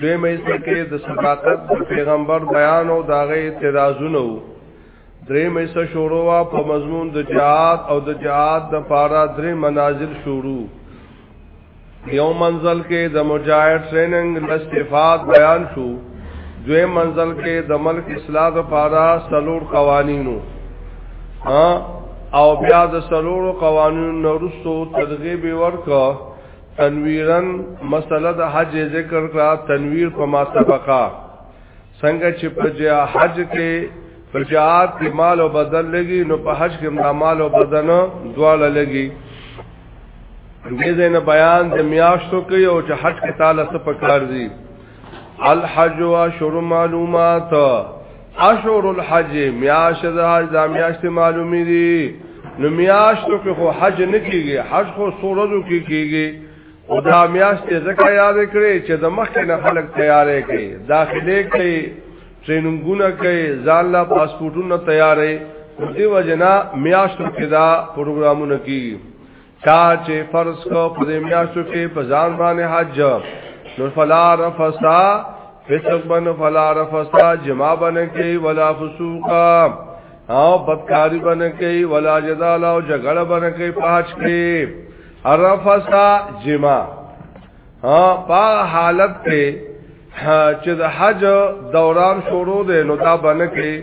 دوی مې سکه د صداقت د پیغمبر بیان او داغه اعتراضونه وو درې مې سره شروع وا په مضمون د جهاد او د جهاد د پارا درې منازل شروع یو منزل کې د مجاهد ټریننګ لستفاد بیان شو دوی منزل کې د ملک اصلاح د پارا سلور قوانینو او بیا د سلور قوانینو نورستو ترغیب ورکړه تنویرا مسله د حج ذکر کړه تنویر په ما سبقا څنګه چې په جا حج کې په جهاد کې مال او بدن لګي نو په حج کې مال او بدن دواړه لګي دې زین بیان د میاشتو کې او چې حج کې تعالی څخه پکار دي الحج و شر معلومات اشور الحج میاش د حج د میاشت معلومی دي نو میاشتو کې خو حج نه کیږي حج خو سورزو کې کیږي او دا میاشت ځکه یاد کړي چې د مخکې نه خلک تیارې کوي داخله کوي ټریننګونه کوي ځان لا پاسپورتونه تیارې دې وجنا میاشتو کې دا پروګرامونه کیږي تا چې فرض کو په دې میاشتو کې په ځان باندې حج نو فلا رفسا فسق بن فلا رفسا جما بن کې ولا فسوقا او بدکاری بن کې ولا جدال او جګړه بن کې پاج کې رفسا جما ها په حالت کې چې د حج دوران شروع دی نو دا بن کې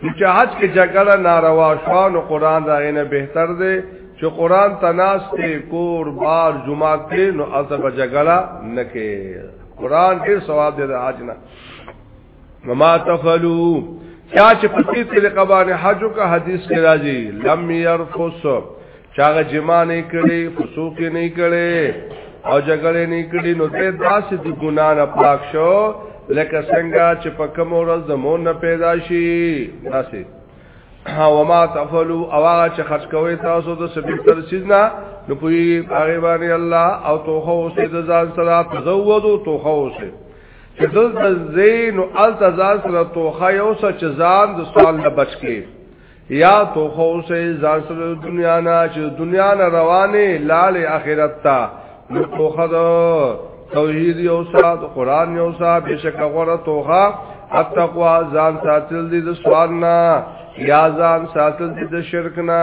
چې حج کې جګړه ناروا شو نو قران دا غینه بهتر دی چې قران تناس ته کور بار جمعه ته نو اته جګړه نکې قران ډیر ثواب دی د حج نه مما تفلو چا چې په دې طریقه باندې حج کا حدیث کې راځي لم يرفس چاغه جما نه کړي فسوق نه کړي او جګړه نه کړي نو ته داسې د ګنا نه پاک شو لکه څنګه چې په کوم ورځ د مون نه پیدا شي داسې او ما تفعلوا او هغه چې خرج کوي تاسو د سبیل تر سیدنا نو پوي هغه باندې الله او توخه اوسې د ځان سره تزودو توخه اوسې چې دلته زین او التزاز سره توخه یو څه چې ځان د سوال نه بچ کړي یا تو خو سه زاسل دنیا نه چې دنیا نه روانه لال اخرت تا نو توخه د توحید یو سره د قران یو سره بشک غره توخه اتقوا ځان ساتل دي د سوال نه یا ځان ساتل دي د شرک نه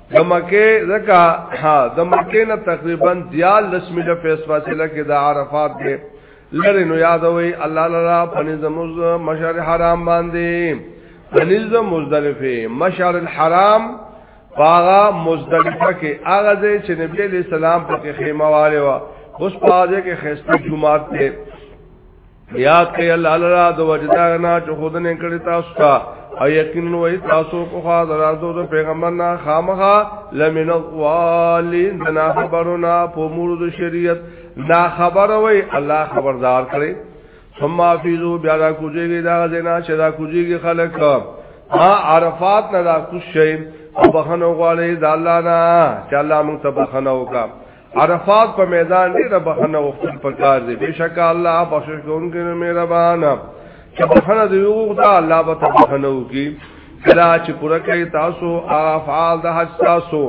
د مکه زکا ها د مکه نه تقریبا 10 میله په فاصله کې د عرفات دی لری نو یادوي الله لالا پنځ مز مشعر حرام باندې پنځ مزدلفه مشعر الحرام پاغا مزدلفه کې هغه ځای چې نبی علیہ السلام په خیمه والے و اوس پاځه کې خسته جمعات ته یاد کړئ الله لرا د وجدا نه چې خود نه کړی تاسو ته او یقینا وای تاسو کو خوا درازو د پیغمبر نه خامخا لمن الضالین نه خبرنا په مور د شریعت نا خبر وای الله خبردار کړي ثم حافظو بیا را کوجیږي دا زنا چې دا کوجیږي خلک ها عرفات نه دا کوشي او بخنه غواړي د الله نه چې الله موږ ته بخنه وکړي عرفات په میدان دی رب حنا وختل پکار دی بشک الله بخشش کوونکی نه مهربان چې بخنه دی وغوښته الله به تبخنه وکي کلا چې پوره کوي تاسو افعال د حج تاسو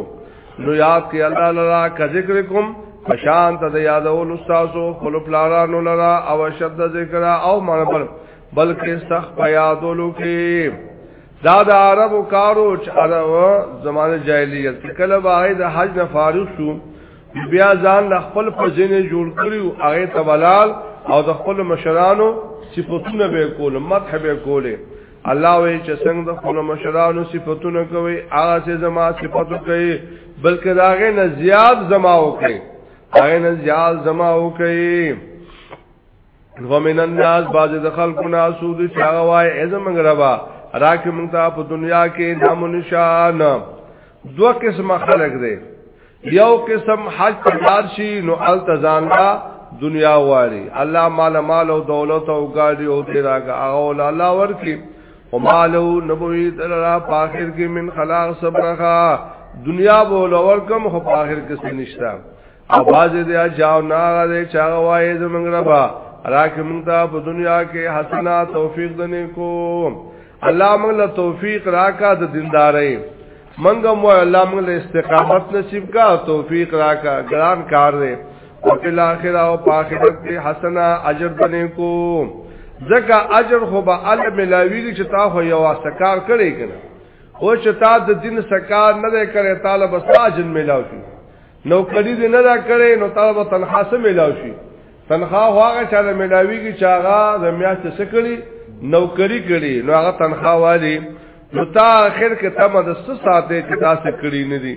نو یاد کې الله لرا کا ذکر کوم فشان ته یادول استادو خپل پلارانو لرا او شد ذکر او منبر بلکې سخت یادولو کې دا د عربو کارو چې عربو زمانه جاهلیت کې کله باید د حج نه فارغ شو بیا ځان د خپل په ځینې جوړ کړی او هغه تبلال او د خپل مشرانو صفاتونه به کول مدح به کوله الله وی چې څنګه د خپل مشرانو صفاتونه کوي هغه چې زما صفاتو کوي بلکې داغه نه زیات زما وکړي هغه نه زیات زما وکړي ومن الناس باز د خلکو نه سود چې هغه وای ازم غربا راکه مونږ ته په دنیا کې نام نشان دو قسم خلق دی یو قسم حج پدار شي نو التزام لا دنیا واری الله مال مال او دولت او ګاډي او تیراګه او الله ورکی او مالو نبوی تلرا پاخر کې من خلاق صبرخه دنیا بولور کم خو پاخر کې نشتا او باز دې اجاو نه غره چا وای زمنګ ربا راکه مونږ ته په دنیا کې حسنا توفیق دنه کو الله مونږ له توفیق راکا د دیندارۍ مونږ مو الله مونږ له استقامت نصیب کا توفیق راکا ګران کار دې او په الاخر او په اخرت کې حسنا اجر دنه کو ځکه اجر خو به ال ملاوی چې تا خو یو سکار کړی کنه او چې تا د دین سکار نه کړی طالب ساجن ملاوی نو کدی دې نه دا کړې نو طالب تنخوا سم ملاو شي تنخوا هغه چا نه ملاويږي چې هغه د میاشت څخه کړي نوکری کړي نو هغه تنخوا والی نو تا اخر کې تم د څه ساته چې تاسو کړی نه دي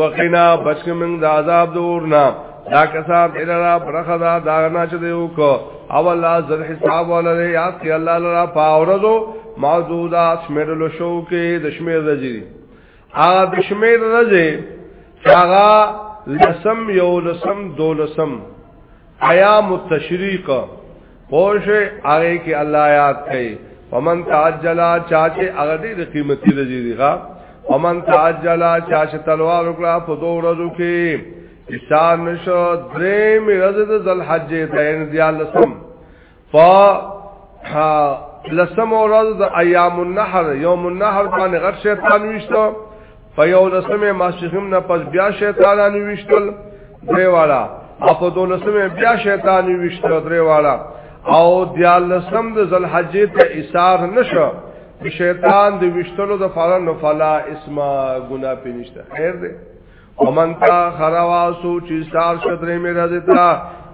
وقینا بچ من د عذاب دورنا دا کسان دې را برخه دا دا نه چې دیو کو او الله زر حساب ولر یاد کې الله لرا پاورزو موجودات شمیرلو شو کې د شمیر رجی هغه د شمیر رزه هغه لسم یو لسم دو لسم ایام التشریق پوش هغه کې الله یاد کړي ومن تعجل چاچه هغه دې قیمتي رزي دی ښا ومن تعجل چاچه تلوار وکړه په دوه ورځو کې اشار نشو درې مې رزه د ذل حج ته ان دیال لسم په لسم ورځ د ایام النحر یوم النحر باندې غټ شیطان وشته په یو لسمه ماسخم نه پس بیا شیطانان وشتل درې والا او په دو لسمه بیا شیطان وشتل درې والا او بیا لسم د ذلحجې ته ایثار نشو شیطان د وشتلو د فارن فلا اسما ګنا پینشته خیر دی ومن تا خروا سوچ سار شدرې مې راځي تا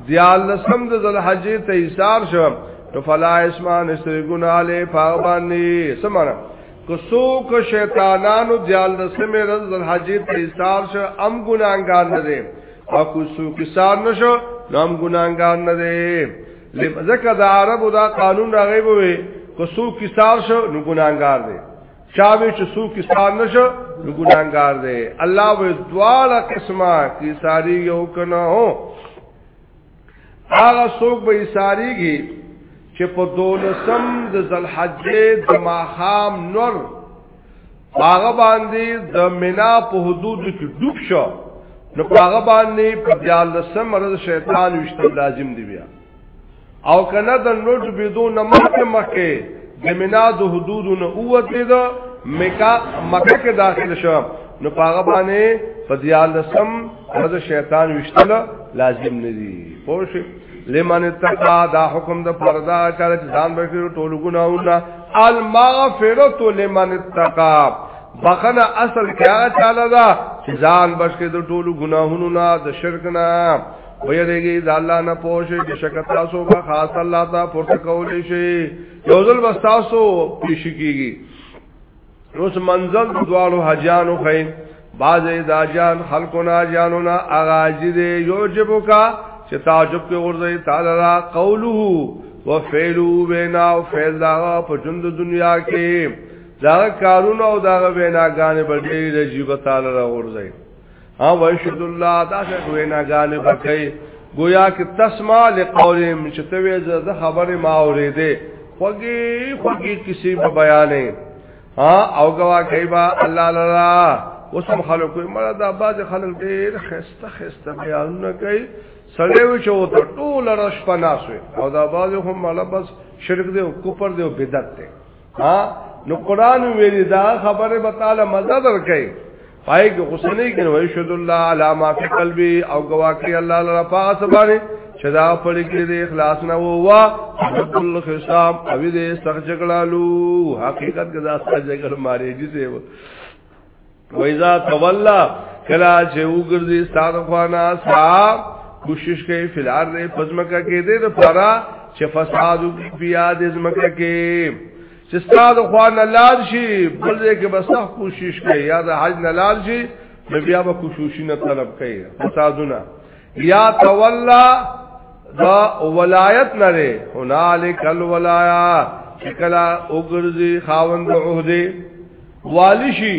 دیال لسم د ذل حج ته ایثار شو نو فلا اسمان استری ګنا له پاوبانی سمانه کو سو کو شیطانانو دیال لسم رز ذل حج ته ایثار شو ام ګناګار نه دي او کو سو کسان نشو نام ګناګار نه دي لکه د عربو دا قانون راغی وي کو سو کسان شو نو ګناګار دي چاوي چې سو کسان نشه نو ګناګار دی الله و دواړه قسمه کی ساری یو کنه هو هغه څوک به ساریږي چې په دولسم د ذلحجې د ماخام نور هغه باندې د مینا په حدود کې ډوب شو نو هغه باندې په دیالسم مرز شیطان وشتل لازم دی بیا او کنه د نوټ بيدو نه مخکې مخکې د منا د حدودو نه اوته ده مکا مکه کې داخل شو نو پاغه باندې په دیال لسم د شیطان وشتل لازم نه دي پوه شئ لمن اتقا دا حکم د پردا چا چې ځان بشیر ټول ګناونه المغفرت لمن اتقا بخنه اصل کیا چاله دا چې ځان بشکې د ټولو ګناهونو نه د شرک نه ویریږي د الله نه پوښي بشک تاسو به خاص الله ته پورته کولی شي یو ځل بس تاسو پیش کیږي اوس منزل دوالو حجانو خې باز د اجان خلکو نه اجانو نه اغاجي دی یو جبو کا چې تعجب کې ورځي تعالی را قوله وفعلوا بنا او فعل دا په ژوند دنیا کې دا کارونه او دا ویناګانې بلې رجیب تعالی را ورځي او اشهد الله دا څه وینا غانې بکې گویا کې تسمع لقولهم چې ته وې زه خبره ما اورېده خوږي خوږي کسی په بیانې ها او گوا کوي با الله لالا وسم خلکو مړه دا باز خلک ډېر خسته خسته بیانونه کوي سړی و چې وته ټول رش پناسوي او دا باز هم مړه بس شرک دی او کوپر دی او بدعت دی ها نو قران ویلي دا خبره به تعالی مزه درکې پای کې غسنې کې وای شهد الله علی ما فی قلبی او گواکی الله لرا پاس باندې شدا پړ کې دې اخلاص نه ووا کل خصام او دې سخت جګړالو حقیقت کې دا سخت جګړ ماري دي سه وایذا تولا کلا چې وګرځي استاد خوانا صاحب کوشش کوي فلار دې پزمکه کې دې د پرا چې فساد بیا دې زمکه کې چې ستاد خو نه لال شي بل دې کې بس کوشش کوي یا د حج نه لال شي نو بیا به کوشش نه طلب کوي فسادونه یا تولا دا ولایت نه لري هنالک الولایا شکلا اوګرځي خاوند عہده والشي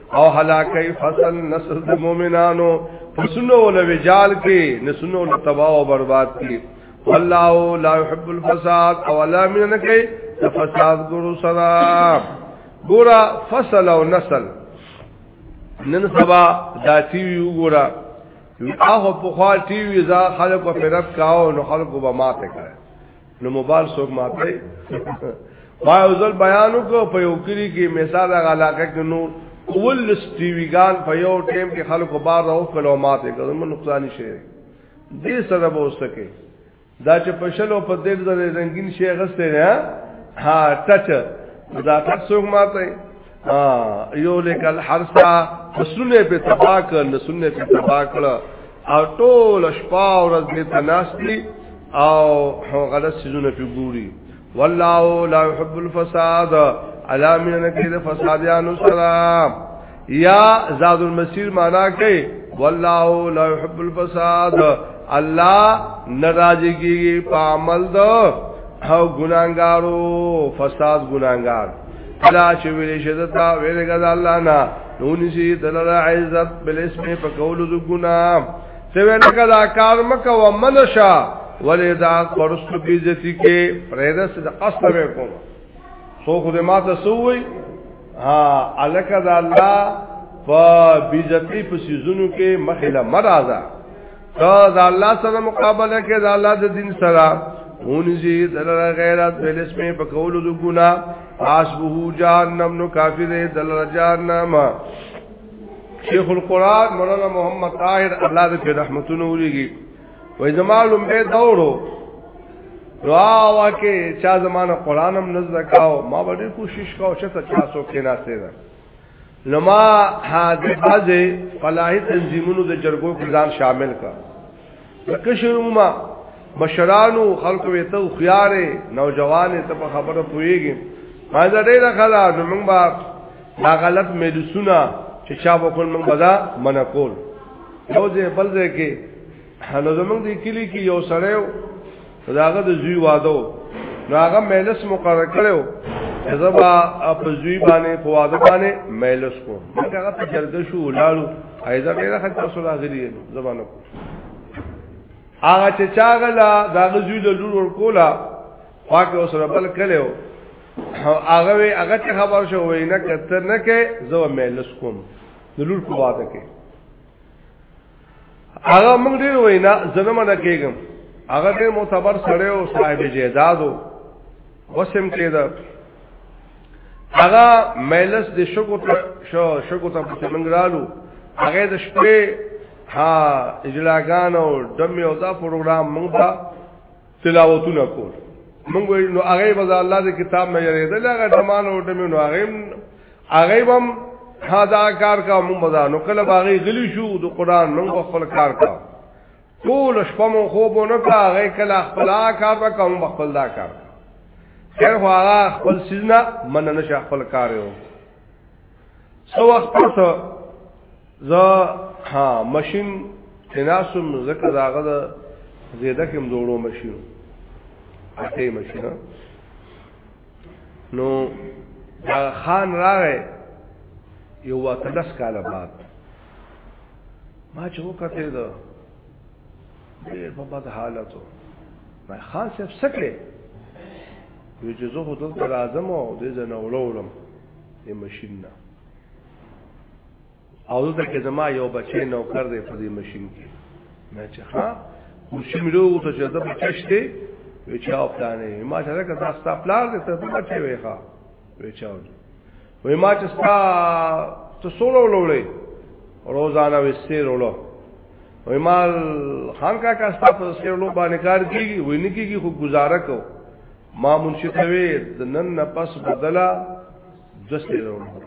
او هلاکه فصل نسل د مؤمنانو فسنو ول وجال کې نسنو ول تباہ او برباد کې والله لا يحب الفساد او لا من نه کوي فساد ګورو صدا ګورا فصل او نسل نن سبا دا ټي وي وګورا هغه په خوا ټي وي ځا خلکو په رب کاو نو خلکو به ماته کړ نو موبایل څوک ماته ما یو ځل بیان وکړ په یو کلی کې مثال هغه علاقه کې نور اول سټیویګان په یو ټیم کې خلکو بار او کلو ماته کړو نو نقصان شي دې سره به وسکه دا چې په شلو په دې ځای رنگین شي غسته نه ها ټچ دا ټچ څوک ماته یو لیکل حرسا سنې په تبا کړ نو سنې په تبا کړ او ټول شپه ورځ دې تناستی او غلط سيزونه په ګوري والله لا يحب الفساد علا من کید فسادیانو سلام یا زاد المسیر معنا کوي والله لا يحب الفساد الله ناراضي کیږي په عمل دو او ګناګارو فساد ګناګار کلا چې ویلې شي دا ویلې ګل الله نه نونی سي دلل عزت بل اسم په قول د ګنا ته ویل کلا کار مکه و منشا ولې دا پرست بیزتی کې پرېدس د اصل به کوم سو خو دې ماته سوې ها الک دا الله په بیزتی په سيزونو کې مخله مرزه دا دا الله سره مقابله کې دا الله د دین سره مونږی دلر غیرت بل اسم په کول د ګنا حسبه جهنم نو کافر دلر جهنم شیخ القران مولانا محمد طاهر الله دې رحمتونو وريږي وای زمالم به دورو دعا واکه چا زمانه قرانم نزدکاو ما به کوشش کاو چې تاسو کې ناشته نو ما ها د بازه فلاحي تنظیمونو د جرګو کې ځان شامل کا لکه شروع ما مشرانو خلکو وی ته خيارې نوجوان ته په خبره پويږي ما زه ډېر خلا نو موږ با دا غلط مېدسونه چې چا وکول موږ بدا منکول یو ځای بل ځای کې نو زمونږ دی کلی کې یو سړی و داغه د زوی واده و نو هغه مجلس مقرر کړو زبا په زوی باندې په واده باندې مجلس کو هغه ته جرګه شو ولالو ایزه ډیره خطر سره راغلی زبانو هغه چې چاغلا داغه زوی له لور ور کولا پاک اوسره بل کړو هغه وی هغه ته خبر شو وینه کتر نه کې زو مجلس کوم د لور په واده کې هغه موږ ډیر وینا زنه منه کېږم هغه ډیر معتبر سره او صاحب جیدادو وسم کېده هغه ملس د شګو ته شو شګو ته په منګرالو هغه د شپې ها اجلاګان او دم یو دا پروګرام موږ ته تلاوتونه کول موږ نو هغه بز الله د کتاب مې یریدل هغه دمان او دم نو هغه هغه بم هدا کار کا مونږ بزانو کله باغی غلی شو د قران مونږ خپل کار کا ټول شپه مو خوب نه کا هغه کله خپل کار کا کوم خپل دا کار خیر خو هغه خپل سیزنا من نه شي خپل کار یو سو وخت پس ز ها ماشين تناسم زکه داغه زیاده کوم جوړو ماشين اته ماشين نو دا خان راغې یو وخت لس کاله بعد ما چې وکړه دا ډېر په بد حالتو ما خان صاحب سکړې یو چې زه خو دلته راځم او دې ځنه وړولم دې ماشین نه او دلته کې زما یو بچی نوکر دی په دې ماشين کې مې چې ها خوشي مې ورو ته چې دا بچشته وی چا پلانې ما چې دا کدا ستا پلان دې ته بچي وی ها وی چا وی ما چې ستا ته سولو لولې روزانه وسته رولو وی ما خان کا کا ستا په سولو باندې کار کیږي وی نه کیږي خو گزاره کو ما منشي ته وی د نن نه پس بدلا دسته رولو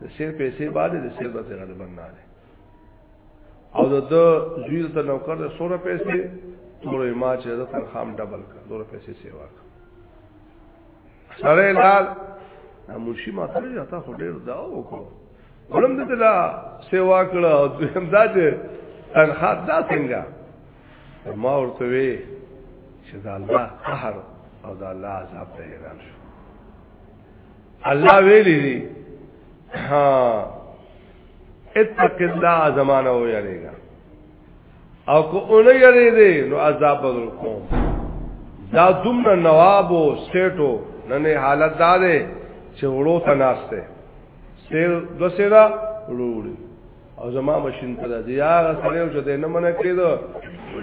د شیر پیسې باندې د شیر د غالبا نه ده او د د زوی ته نوکر د 100 پیسې تورې ما چې د تنخام ډبل کړ 200 پیسې سیوا کړ سره لال مرشي ما ته یا تا خو ډیر دا وکړو ولم دې دا سیوا کړه او هم دا چې تنخوا دا څنګه ما ورته وی چې دا الله قهر او دا الله عذاب ته حیران شو الله ویلی دی ها اتق الله زمانہ و یریگا او کو اون یری دی نو عذاب بدل کوم دا دومره نواب او سټو نن حالت دا دی چې وړو ته ناشته سیر دو سیرا وړوړي او زما ماشين ته دی یار سره چې دې نه منه کېدو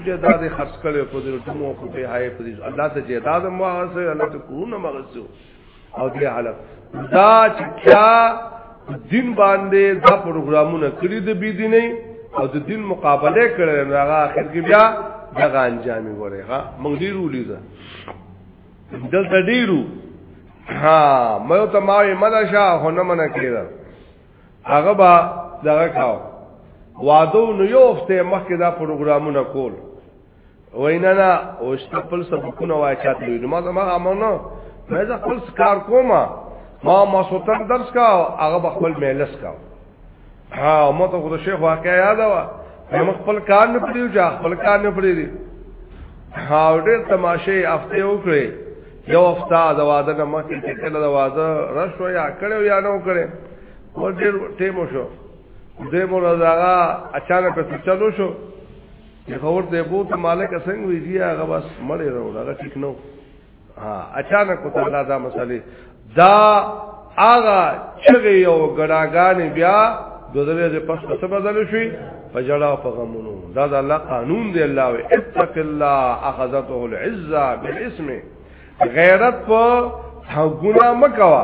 چې دا دې خرڅ کړو په دې ټمو په هاي په دې الله ته جهاد مو هغه سره الله ته کو نه مغسو او بیا علم دا چې چا دین باندې دا پروګرامونه کړی د بی دیني او د دین مقابله کړي هغه اخر کې بیا دغه انجام وره ها موږ ډیر ولیدا دلته ډیرو ها مې ته ما یې مدا شاه هونه منه کړل هغه با دغه کاو وادو نو یو هفته مخکې دا پروګرامونه کول وینا نه او خپل سبقونه وای چاته وی ما زما امونه مې ځ خپل کار کوم ما ما سوتن درس کا هغه خپل مهلس کا ها مو ته خو شیخ واقعا یاد وا مې خپل کار نه پریو چې خپل کار نه پریری ها ډېر تماشه افته وکړي یو افتا د واده نه مخکې چې کله د واده راشو یا کړو یا نو کړې ور ډېر ټیمو شو دې مور زغه اچانک څه چلو شو پیښور ته بوت مالک څنګه وی دی هغه بس مړی راو هغه ټیک نو ها اچانک ته دا دا مسئله دا هغه چغه یو ګډاګان بیا دوزره د پښته څه بدل شي په جړا په غمونو دا د الله قانون دی الله وی اتق الله اخذته العزه بالاسم غیرت په ګنا مکوا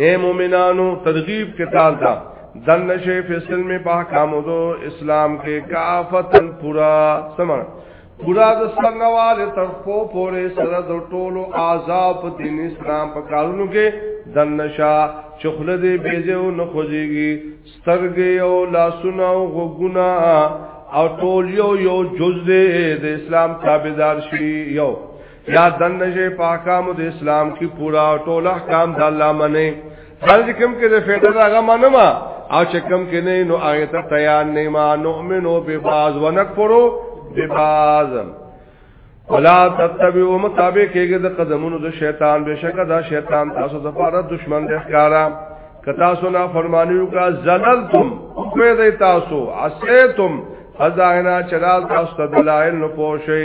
اے مومنانو ترغیب کې تال دا دن نشې فیصل می په احکام دو اسلام کې کافتن پورا سمر پورا د سنوال تر خو پورې سره د ټولو عذاب دین اسلام په کارونو کې دن نشا چخله دې بیزو نه خوځيږي سترګې او لاسونه او غوګونه او ټول یو یو جز دې د اسلام تابعدار شي یو یا دنه شي په احکام د اسلام کې پورا ټول احکام د الله منې فرض کوم کې د فیدر هغه منم او چې کوم کې نه نو هغه ته تیار نه ما نؤمنو به باز ونکفرو به باز ولا تتبعوا مطابق کېږي د قدمونو د شیطان بشکره دا شیطان تاسو د فارت دشمن د ښکارا کتا سنا فرمانیو کا زللتم کوی دی تاسو عسیتم ازاینا چلال تاسو دلائل نو پوشی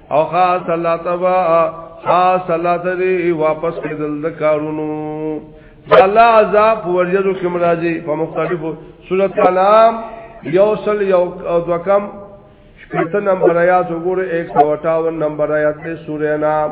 او خاص الله تبا خاص الله تری واپس کېدل د کارونو الله عذاب ورجلو کې مرাজি په مختلفو سورۃ انعام یوصل یو او دوکم شپته نمبر آیات وګوره 158 نمبر آیات له سورې انعام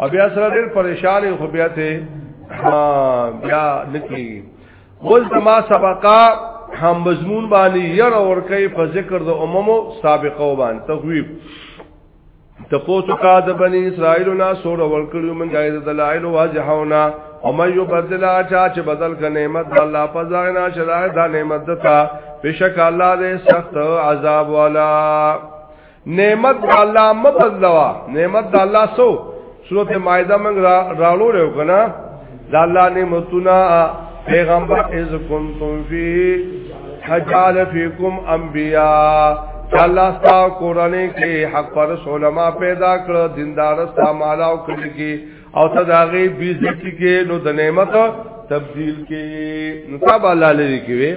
او بیا سره ډیر پریشان خو بیا ته بیا نکی ول ما سبقا هم مضمون باندې ير اور کوي په ذکر د اممو سابقه باندې تغویب تفوتو کا د بنی اسرائیل نا سور ور کړو من غیر دلائل واضحونا او مې یو بدل اچا چې بدل ک نعمت الله فزاینا شرای دا نعمت دتا بشک الله دې سخت عذاب والا نعمت د الله مبدلوا نعمت د الله سو سورته مائده موږ راړو له کنه د الله نعمتونه پیغمبر از کنتم فی حجال فیکم انبیاء الله ستا قرانه کې حق پر علماء پیدا کړ دیندار ستا مالا او کړی کې او ته داغه بیزت کې نو د نعمت تبدیل کې نو تاب الله لري کې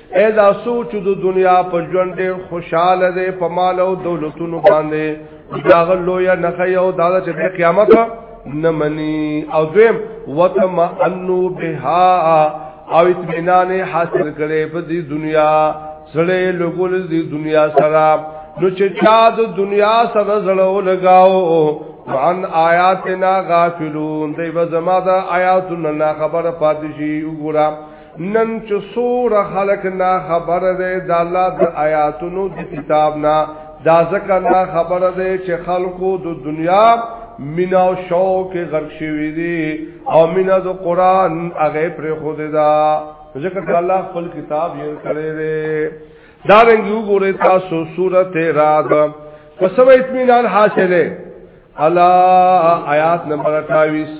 اې دا سوچ د دنیا په ژوند ډېر خوشاله دی په مال او دولتونو باندې دا غلو یا نخی او دا چې د قیامت نه مني او دویم وتم انو بها او اطمینان حاصل کړي په دې دنیا سره لګول دې دنیا سره نو چې چا د دنیا سره زړه لگاو وعن آیاتنا غافلون دی و زما دا آیاتنا خبر پاتشی وګورم نن چې سور خلق نا خبر ده د الله د آیاتونو د کتاب نا دا ځکه نا خبر ده چې خلقو د دنیا مینا او شوق غرق شوی دي او مینا د قران هغه پر خود ده ځکه چې الله خپل کتاب یې کړی دی دا رنګ وګوره تاسو سورته رات په سمه اطمینان حاصله الا آیات نمبر 28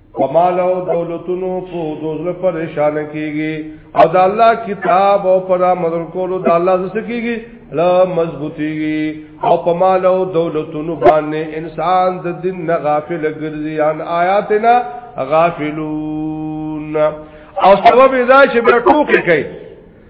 کمال او دولتونو په دوزله پریشان کیږي او د الله کتاب او پر امر کولو د الله زسه کیږي لا مضبوطیږي او په مال او دولتونو باندې انسان د دین نه غافل ګرځي ان آیاتنا غافلون او سبب دا چې به ټوکی کوي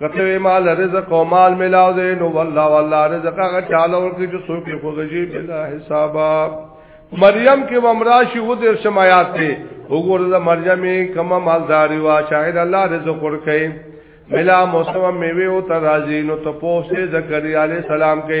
کته وی مال رزق او مال ملاو دی نو والله والله رزق هغه چاله ورکی چې څوک یې خوږی بلا حسابا مریم کې ومراشي و دې شمایات ته وګوره د مریم کما مالداری وا شاید الله رزق ورکړي ملا موسم میوه او ترازی نو تپوسه زکریا علی السلام کې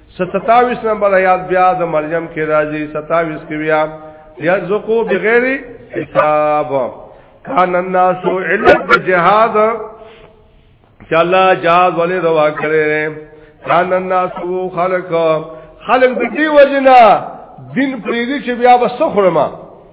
27 نمبر آیات بیا د مریم کې راځي 27 کې بیا یرزقو بغیر حساب کان الناس علت جهاد چې الله جهاد ولې روا کړي کان الناس خلق خلق د دې وجنا دین پریږي چې بیا وسخرما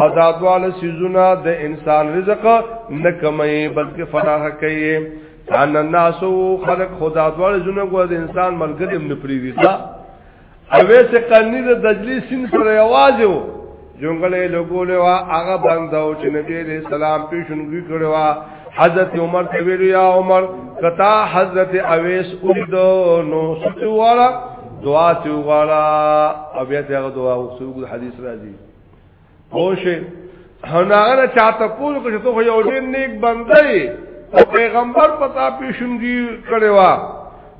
او دا دواله سيزونه د انسان رزق نه کمي بلکې فراخ کوي ان الناس خلق خدا دواله زونه کو د انسان ملګری هم نه پریوي دا اوې سه قنی د دجلی سین سره आवाज وو جونګلې لګولې وا هغه بندو چې نبی دې سلام پیښنګي کړو وا حضرت عمر ته ویلو یا عمر کتا حضرت اویس اوردو نو ستوالا دعا تی وغواړه او بیا ته هغه دعا وسوګ حدیث راځي اوشه هناغه چاته پوز کو چې ته یو ډېر نیک بندې او پیغمبر پتا پیشنګي کړي وا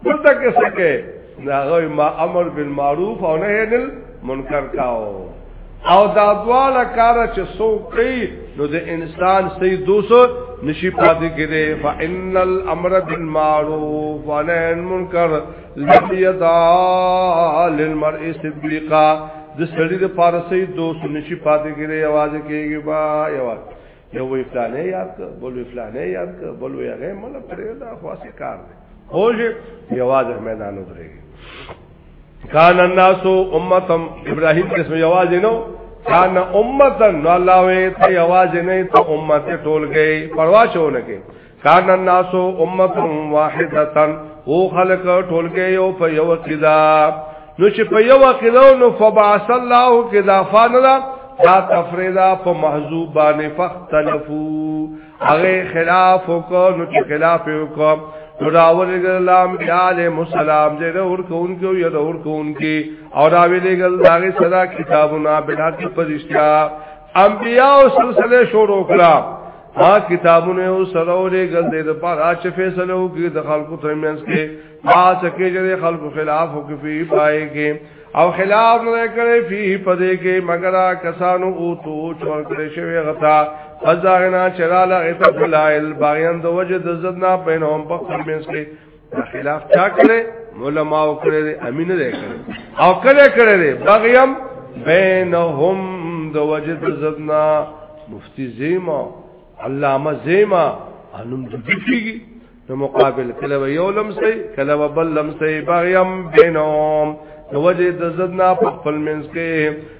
دلته کې سکه ناغه ما امر بالمعروف او نهی عن منکر کاو او دا دواله کار چې سو کوي نو د انسان سي دوسو نشي پاتې کېږي فإن الامر بالمعروف ونهي عن منکر لم يدا للمرء صديقا د سړي د پارسي دوست نشي پاتې کېږي आवाज کېږي با یوار یو وی فلانه یاد ک بل وی فلانه یاد ک بل وی هغه مل پرې دا خاصه کار دی خوش یواز میدان ودرېږي کان الناس امتم ابراهيم قسم یواز نو کان امتن نو الله وی ته یواز نه ته امت ټول گئی پروا شو نه کې کان الناس امه واحده او خلق ټولګه یو په یو قضا نو چې په یو قضا نو فبعث الله قضا فانلا دا تفریدا په محذوب باندې فختلفو هغه خلاف کو نو چې خلاف کو نو راول ګلام بیاله مسالم دې ور کون کو یا ور کون کی او راول ګل داغه صدا کتابونه بنا کې پرشتیا انبیاء او سلسله شروع کړه ها کتابونه او سره اورې ګل دې د پاره چې فیصله وکړي د خلکو ترمنځ کې ما سکه چې خلکو خلاف وکړي پای کې او خلاف نه کړي فی پدې کې مگر کسانو او تو چور کړي شوی غتا فزاغنا چراله غتا دلائل باغیان د وجد زدنا پینهم په خپل منځ کې خلاف چا کړي علماء کړي امین نه کړي او کله کړي بغیم بینهم د وجد زدنا مفتی زیما علامه زیما انم دکیږي نو مقابل کله یو لمسي کله بل لمسي بغیم بینهم د وجد زدنا په خپل منځ کې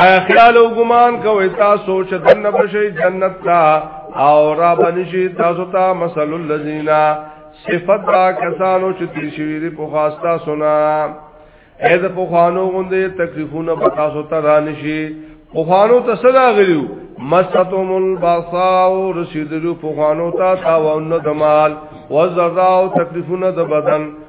ایا خیال او ګمان کوي تاسو چې دنه بشي جنت تا او را بنشي تاسو ته مثل الذین صفات دا کسانو چې تیر شوی دی په خاصه سنا اې د په خوانو غوندې تکلیفونه به تاسو ته رانشي په خوانو ته صدا غلیو مستهم البصاء رسیدلو په خوانو ته تاوونه د مال وزرا او تکلیفونه د بدن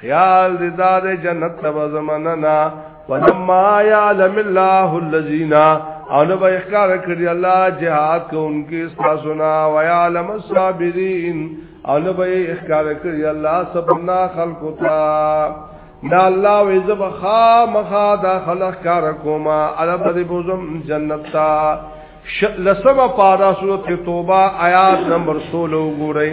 خیال دې دا دې جنت ته زماننا ولما يعلم الله الذين او نو به اخکار کړی الله جهاد کوونکی ساسونا ويعلم الصابرين او نو به اخکار کړی الله سبحانه خلق تا دا الله وې زب خا مخا دا خلق کار کوما علب دې بوزم جنت تا لسمه پارا سورته توبه آیات نمبر 16 وګورئ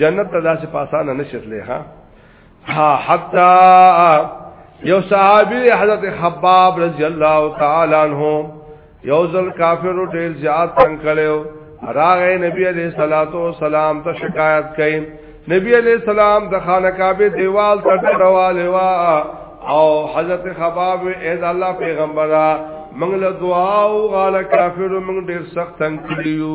جنت ته داسې پاسانه نشتلې ها ها حتا یو صحابي حضرت خباب رضی الله تعالی عنہ یو ځل کافر ډیر زیات تنگ کړو راغې نبی علیہ الصلوۃ والسلام ته شکایت کړي نبی علیہ السلام د خانه کعبه دیوال ته ډرواله وا او حضرت خباب اے الله پیغمبره منګل دعا او غاله کافر منګ ډیر سخت تنگ کړیو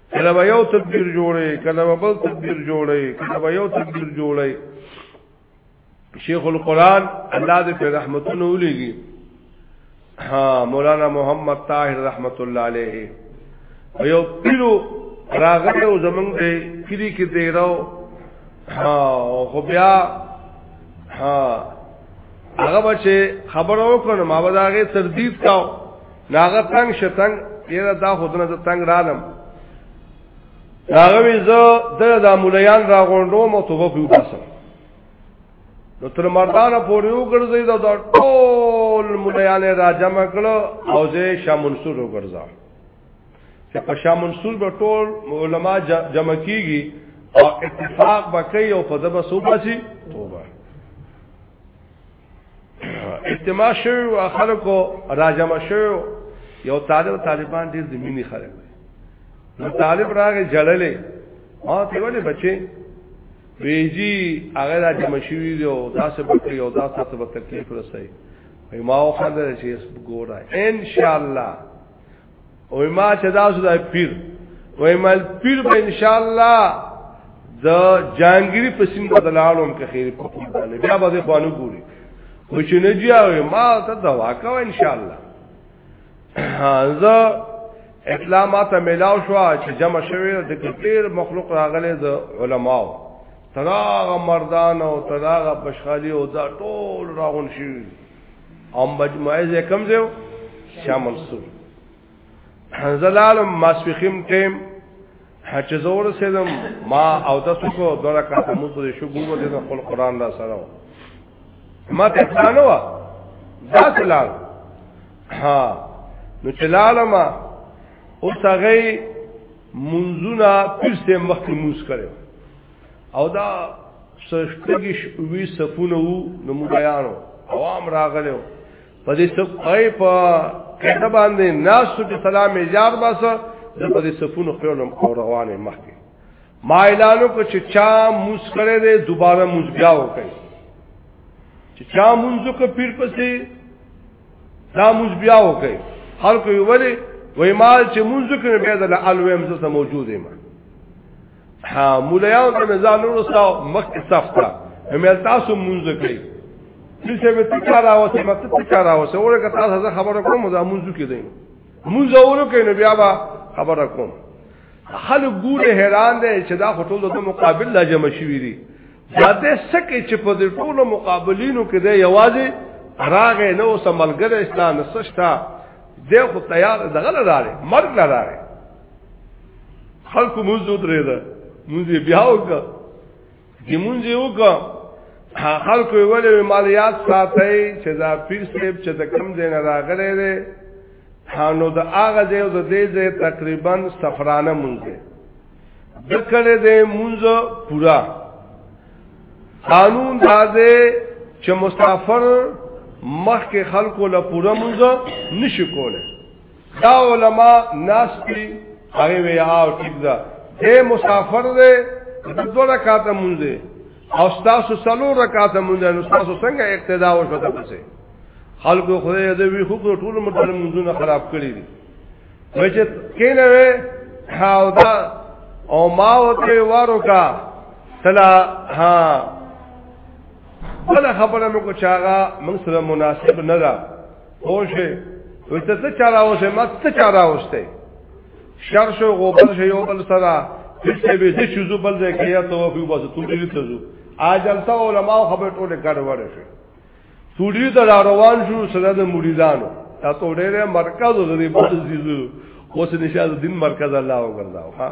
کله به یو تدبیر جوړي کله به بل تدبیر جوړي کله به یو تدبیر جوړي شیخ القران الله دې په رحمتونو ولېږي ها مولانا محمد طاهر رحمت الله علیه یو پیرو راغله او زمونږ دې کلی کې دی راو ها خو بیا ها هغه بچي خبرو کنه ما به دا غي تردید کاو ناغه تنگ شتنگ یره دا خودنه ز تنگ رالم ناغوی زه د د مولیان را غونډو مو توبه پیو باسم نو تر مردان پورې وګرځي دا ټول مولیان را جمع کړو او زه شاه منصور وګرځا چې په شاه منصور به ټول علما جمع کیږي او اتفاق وکړي او په دبا صوباسي توبه اجتماع شوی او خلکو راجمع شوی یو طالب طالبان ډیر د مینې خلک وي نو طالب راغی جړلې ما ته ولې بچي ویجی هغه را جمع شوی دی او تاسو په کې او تاسو ته تکلیف رسي ما خو خدای چې ګورای ان شاء الله او ما چې دا سودا پیر وای مال پیر به ان شاء الله د جانګری په سین بدلالوم کې خیر په باندې بیا به خوانو ګوري خو چې نه جیاوي ما ته دوا کا ان شاء الله زه اطلاع ما ته ملاو شو چې جمع شوی د کثیر مخلوق راغله د علماو تراغ مردان او تراغ بشخالی او دا ټول راغون شي او مجموعه زه کم زو شامل سو زلال ماسفخیم ټیم چې زور سیدم ما او تاسو کو دغه کاته مو په شو ګوګو دې خپل قران را سره ما ته ځانو دا سلال ها نو چلاله ما اوس هغه منځونه پرسه مخکې موس کړو او دا سشتګیش وی صفونه وو د مولایانو عوام راغلو په دې سب پای په کټه باندې ناس چې سلام ایجاب باسه د په دې صفونه خپلم او روانه مخکې ما اعلانو کو چې چا موس کړي دې دوباره موس بیا وکړي چې چا مونږ کو پیر پسې دا موس بیا وکړي خلکو ویلي وای مال چې مونږ کړو بیا د الویم زه موجود یم ها مولایان ته مزال ورستا مخ صفتا مې تاسو مونږ کړی نشه به تکرار اوسه مت تکرار اوسه ورکه تاسو خبره کوم دا مونږ کې دی مونږ ورکه نو بیا با خبره کوم خلک ګوره حیران دي چې دا خطول د مقابل لا جمع شوی دي دا به سکه چې په دې ټولو مقابلینو کې دی یوازې راغې نو سملګر اسلام سشتا دی خو تیار دغه لاره مرګ لاره خلکو موږ درې ده موږ بیا وکړه چې موږ یو کا خلکو ولې مالیات ساتي چې دا پیر سیب چې د کم دین راغلي دي هانو د هغه ځای د دې ځای تقریبا سفرانه مونږه دکړه دې مونږ پورا قانون دازه چې مسافر مخ کې خلکو له پوره مونږ نشي کوله دا علما ناس دي هغه وی او ټیک ده اے مسافر دې دو رکعات مونږ او تاسو سلو رکعات مونږ نو تاسو څنګه اقتدا وکړه تاسو خلکو خدای دې وی خو ټول مدرم مونږونه خراب کړی دي وجد کینه وې او دا او ما وته وارو کا تلا ها بل خبره مې کو چاغه موږ سره مناسب نه ده خوشه وې ته څه چاره اوسه ما څه چاره اوسه شر شو غوبل شو یو بل سره چې به دې شوزو بل ځای کې یا توفیق واسه ټول دې ته زو اجل تا علماء خبر ټول کار وړه شي سوډی ته را روان شو سره د مریدانو دا ته ډېر مرکز او دې بل زیزو اوس نشاد دین مرکز الله وګرځاو ها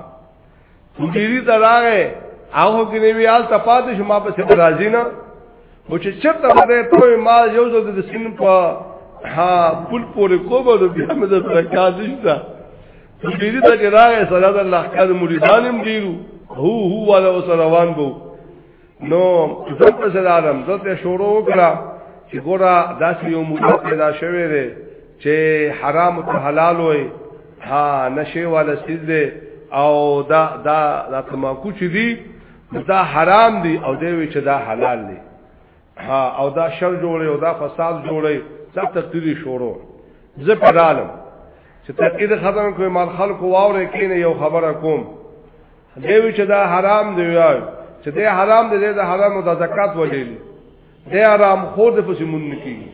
سوډی ته راغې هغه کې وی آل تفات شما په سر راځي نه او چې چرته دې ته ما یو ځل د سین په ها پل پورې کوبه د بیا مې د برکات نشته سوډی ته چې راغې سره د الله کار مریدانم دیرو هو هو ولا وسروان بو نو زه په زړه زه ته شروع کړه چې ګوره داسې یو موضوع پیدا شوه دی چې حرام او حلال وي ها نشه والا سیز دی او دا دا دا تماکو چې دی دا حرام دی او دی وی چې دا حلال دی ها او دا شر جوړي او دا فساد جوړي دا تقدیری شروع زه په عالم چې تقدیر خبرم کوم مال خلق واورې کینه یو خبره کوم دیو چې دا حرام دی وای چې دا حرام دی دا حرام او دا زکات ولې دی دا حرام خو د پسې مونږ کیږي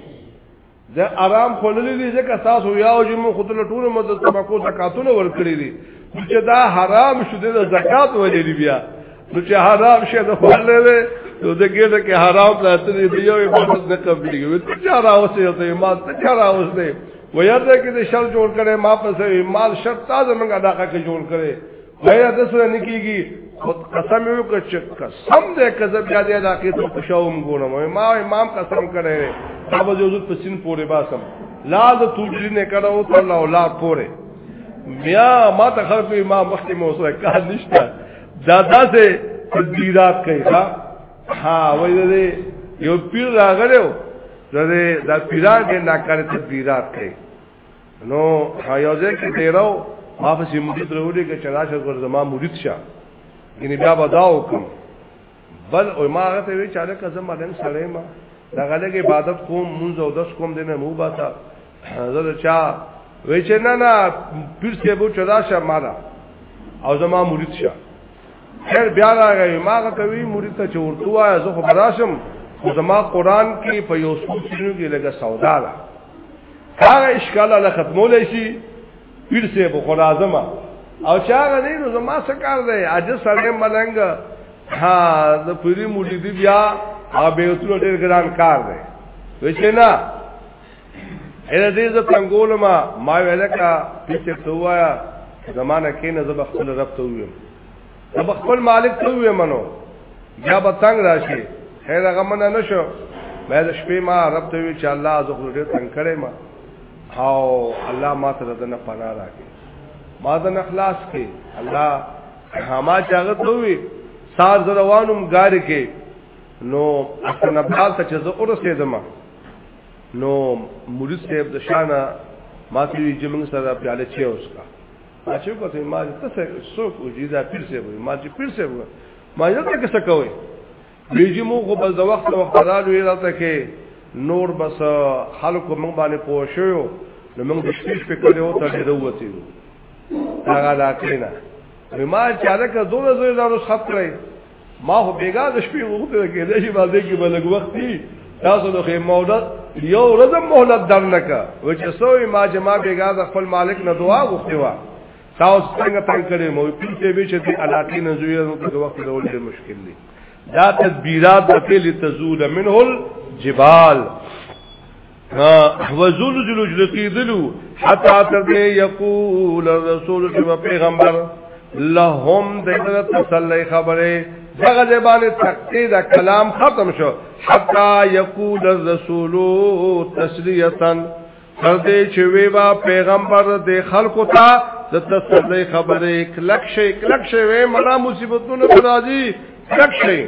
دا حرام خوللې دي ځکه تاسو یا او جمع خود له ټول مدد تبکو زکاتونه ورکړي دي چې دا حرام شو د زکات ولې دی بیا نو چې حرام شه د خوللې دی نو د ګډه کې حرام راته دی یو عبادت نه قبلېږي ته چې حرام اوسې ته ما ته چې حرام اوسې ویاده کې د شر جوړ کړي ما پسې مال شرط تازه منګه داخه کې جوړ کړي ایا د سره نکیږي خود قسم یو که چې قسم دې کذب یا دې دا کې ته پښاوم ګورم ما امام قسم کړي دا به یو ځل پسین پورې باسم لا د توجلی نه کړو ته لا لا پورې بیا ما ته خلک امام مخکې مو سره کار نشته دا داسې تدبیرات کوي ها ها وای دې یو پیر راغلو دا دا پیران دې ناکاره تدبیرات کوي نو حیوزه کې تیرو ما په سیمه کې درولې کې چلاشه ګور زما مرید شه ګنې بیا بداو کوم بل او ما هغه ته وی چاله کزم باندې سړی ما دا غلګ عبادت کوم مونږ او داس کوم دینه مو باته زړه چا وی چې نه نه پیر څه بو چدا شه مالا او زما مرید شه خیر بیا راغی ما ته وی مرید ته چورته وای زه خو براشم خو زما قران کې په یو څو سینو کې لګه سودا ده هغه اشکال له ختمول شي پیر سه په خلاصم او چا غنی نو زما څه کار دی اج سره ملنګ ها د پیری مولید بیا هغه به تل ډیر ګران کار دی وښینا اې دې ز تنګول ما ما ویلکا پیچه توایا زمانہ کې نه زب خپل رب ته ویم زب خپل مالک ته ویم منو بیا به تنگ راشي خیر هغه من نه شو مې د شپې ما رب ته وی چې الله زه خو ډېر تنگ کړې ما او الله ما ته دنه پناه راکې ما دنه اخلاص کې الله هما چاغت وی سار روانم غار کې نو اصل نه بال ته چې زه ورسېدم نو مرید صاحب د شانه ما ته وی چې موږ سره پیاله چي اوس کا اچو کو ته ما ته څه څوک او جیدا پیر صاحب ما چې پیر صاحب ما یو ته څه کوي بیجی مو خو بس د وخت وخت رالو یې راته کې نور بس خلکو موږ باندې پوه شو نو موږ د شپې په کله او ته دروته یو هغه لا کینا ما چې هغه دوه زوی زارو خط کړی ما خو بیګا د شپې وغوښته کې د شي باندې کې بلګ وخت دی تاسو نو خې مولد یو ورځ مهلت درنکا و چې سوې ما چې ما بیګا د خپل مالک نه دعا غوښته و تاسو څنګه تنگ کړې مو پیته به چې د علاقې نه زوی نو د وخت ډول ډېر مشکل دی دا تدبیرات د تل تزول منه الجبال وزلزل جلقیدلو حتا تردی یقول الرسول شبا پیغمبر لهم دیتا تسلی خبره دغه زبانه تقطیع دا کلام ختم شو حتا یقول الرسول تسلیتا تردی چوی با پیغمبر دی خلقو تا د تسلی خبره کلک شي کلک شي وې مړه مصیبتونه راځي کلک شي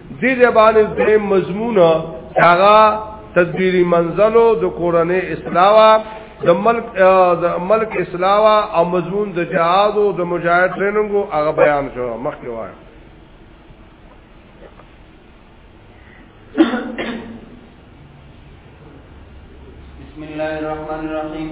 دې دې باندې دې مضمون هغه تدبیری منزلو د کورنۍ اسلاوا د ملک د ملک اسلاوا او مضمون د جهاد او د مجاهد ټریننګو هغه بیان شو مخکې وایي بسم الله الرحمن الرحيم